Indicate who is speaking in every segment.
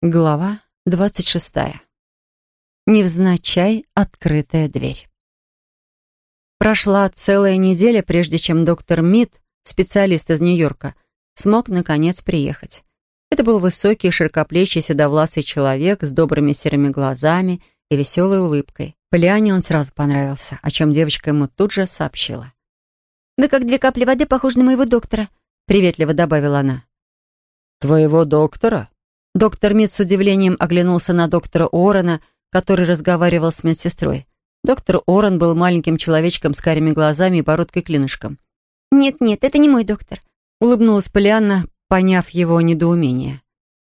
Speaker 1: Глава двадцать шестая. Невзначай открытая дверь. Прошла целая неделя, прежде чем доктор Мид, специалист из Нью-Йорка, смог, наконец, приехать. Это был высокий, широкоплечий, седовласый человек с добрыми серыми глазами и веселой улыбкой. Полиане он сразу понравился, о чем девочка ему тут же сообщила.
Speaker 2: «Вы как две капли воды похожи на моего доктора», — приветливо добавила она.
Speaker 3: «Твоего доктора?»
Speaker 1: Доктор Мид с удивлением оглянулся на доктора Уоррена, который разговаривал с медсестрой. Доктор Уоррен был маленьким человечком с карими глазами и бородкой-клинышком.
Speaker 2: «Нет-нет, это не мой доктор», —
Speaker 1: улыбнулась Полианна, поняв его недоумение.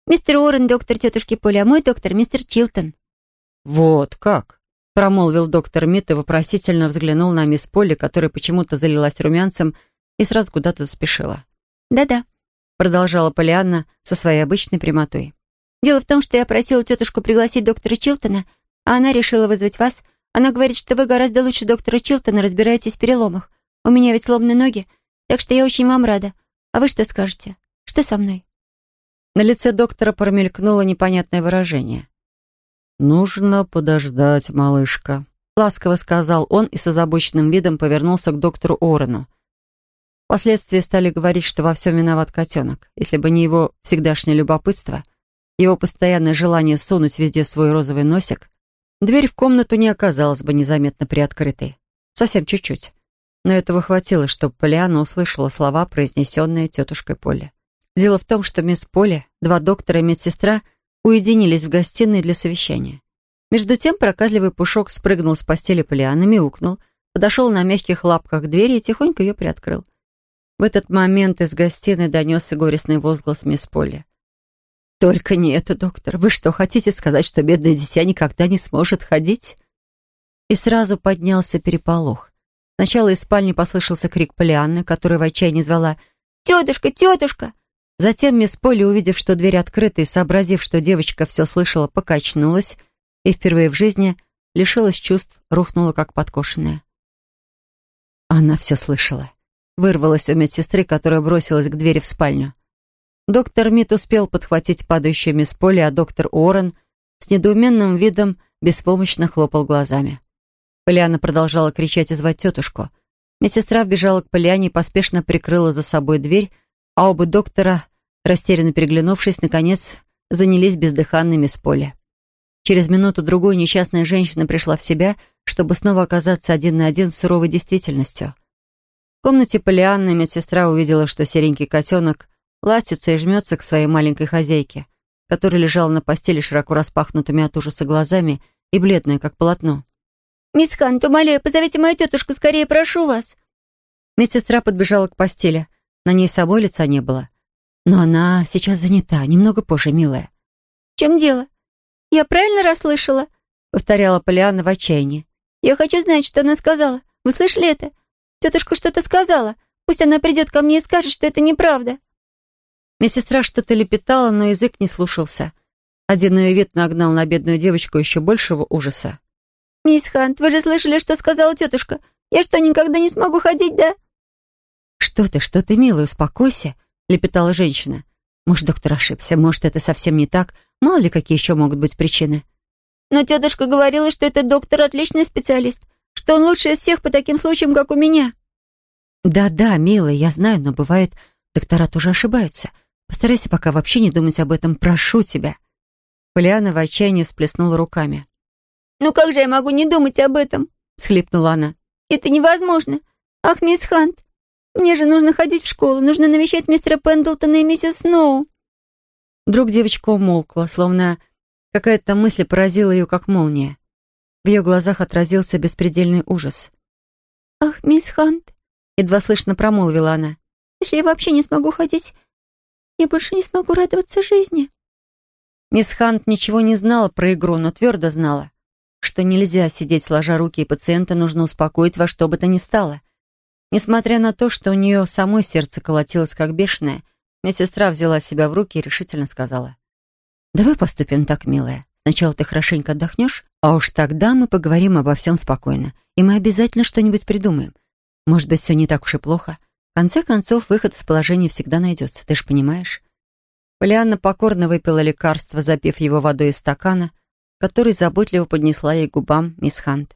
Speaker 2: «Мистер Уоррен — доктор тетушки Поля, а мой доктор — мистер Чилтон».
Speaker 3: «Вот как?»
Speaker 1: — промолвил доктор Мид и вопросительно взглянул на мисс Полли, которая почему-то залилась румянцем и сразу куда-то заспешила.
Speaker 2: «Да-да», — продолжала Полианна со своей обычной прямотой. Дело в том, что я просила тетушку пригласить доктора Чилтона, а она решила вызвать вас. Она говорит, что вы гораздо лучше доктора Чилтона разбираетесь в переломах. У меня ведь сломаны ноги, так что я очень вам рада. А вы что скажете? Что со мной?»
Speaker 1: На лице доктора промелькнуло непонятное выражение.
Speaker 3: «Нужно подождать, малышка», — ласково сказал он и с озабоченным видом повернулся к доктору Орену.
Speaker 1: Впоследствии стали говорить, что во всем виноват котенок. Если бы не его всегдашнее любопытство — его постоянное желание сунуть везде свой розовый носик, дверь в комнату не оказалась бы незаметно приоткрытой. Совсем чуть-чуть. Но этого хватило, чтобы Полиана услышала слова, произнесенные тетушкой Полли. Дело в том, что мисс Полли, два доктора и медсестра уединились в гостиной для совещания. Между тем проказливый пушок спрыгнул с постели Полианы, мяукнул, подошел на мягких лапках к двери и тихонько ее приоткрыл. В этот момент из гостиной донесся горестный возглас мисс Полли. «Только не это, доктор. Вы что, хотите сказать, что бедное дитя никогда не сможет ходить?» И сразу поднялся переполох. Сначала из спальни послышался крик Полианны, которая в отчаянии звала «Тетушка, тетушка!». Затем мисс Полли, увидев, что дверь открыта и сообразив, что девочка все слышала, покачнулась и впервые в жизни лишилась чувств, рухнула как подкошенная. Она все слышала. Вырвалась у медсестры, которая бросилась к двери в спальню. Доктор Мит успел подхватить падающую мисс Полли, а доктор Уоррен с недоуменным видом беспомощно хлопал глазами. Полиана продолжала кричать и звать тетушку. Медсестра вбежала к Полиане и поспешно прикрыла за собой дверь, а оба доктора, растерянно переглянувшись, наконец занялись бездыханной мисс Полли. Через минуту-другую несчастная женщина пришла в себя, чтобы снова оказаться один на один с суровой действительностью. В комнате Полианны медсестра увидела, что серенький котенок ластится и жмется к своей маленькой хозяйке, которая лежала на постели широко распахнутыми от ужаса глазами и бледная, как полотно.
Speaker 2: «Мисс Хант, умоляю, позовите мою тетушку, скорее прошу вас!»
Speaker 1: Медсестра подбежала к постели. На ней самой лица не было. Но она сейчас занята, немного позже, милая.
Speaker 2: «В чем дело? Я правильно расслышала?»
Speaker 1: повторяла Полианна в отчаянии.
Speaker 2: «Я хочу знать, что она сказала. Вы слышали это? Тетушка что-то сказала. Пусть она придет ко мне и скажет, что это неправда».
Speaker 1: Медсестра что-то лепетала, но язык не слушался. Один ее вид нагнал на бедную девочку еще большего ужаса.
Speaker 2: «Мисс Хант, вы же слышали, что сказала тетушка? Я что, никогда не смогу ходить, да?»
Speaker 1: «Что ты, что ты, милая, успокойся», — лепетала женщина. «Может, доктор ошибся, может, это совсем не так. Мало ли, какие еще могут быть причины».
Speaker 2: «Но тетушка говорила, что этот доктор отличный специалист, что он лучший из всех по таким случаям, как у меня».
Speaker 1: «Да-да, милая, я знаю, но бывает, доктора тоже ошибаются. Постарайся пока вообще не думать об этом, прошу тебя». Полиана в отчаянии всплеснула руками.
Speaker 2: «Ну как же я могу не думать об этом?» — схлипнула она. «Это невозможно. Ах, мисс Хант, мне же нужно ходить в школу, нужно навещать мистера Пендлтона и миссис Сноу».
Speaker 1: Вдруг девочка умолкла, словно какая-то мысль поразила ее, как молния. В ее глазах отразился беспредельный ужас.
Speaker 2: «Ах, мисс Хант», — едва слышно промолвила она, «если я вообще не смогу ходить, я больше не смогу радоваться жизни».
Speaker 1: Мисс Хант ничего не знала про игру, но твердо знала, что нельзя сидеть сложа руки, и пациента нужно успокоить во что бы то ни стало. Несмотря на то, что у нее самой сердце колотилось как бешеное, медсестра взяла себя в руки и решительно сказала. «Давай поступим так, милая. Сначала ты хорошенько отдохнешь, а уж тогда мы поговорим обо всем спокойно, и мы обязательно что-нибудь придумаем. Может быть, все не так уж и плохо. В конце концов, выход из положения всегда найдется, ты же понимаешь?» Полианна покорно выпила лекарство, запив его водой из стакана, который заботливо поднесла ей губам мисс Хант.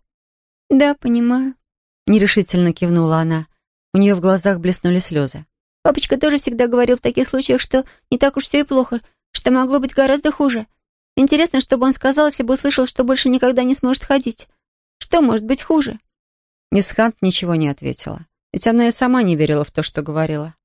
Speaker 2: «Да, понимаю», — нерешительно кивнула она. У нее в глазах блеснули слезы. «Папочка тоже всегда говорил в таких случаях, что не так уж все и плохо, что могло быть гораздо хуже. Интересно, что бы он сказал, если бы услышал, что больше никогда не сможет ходить. Что может быть хуже?»
Speaker 1: Мисс Хант ничего не ответила, ведь она и сама не верила в то, что говорила.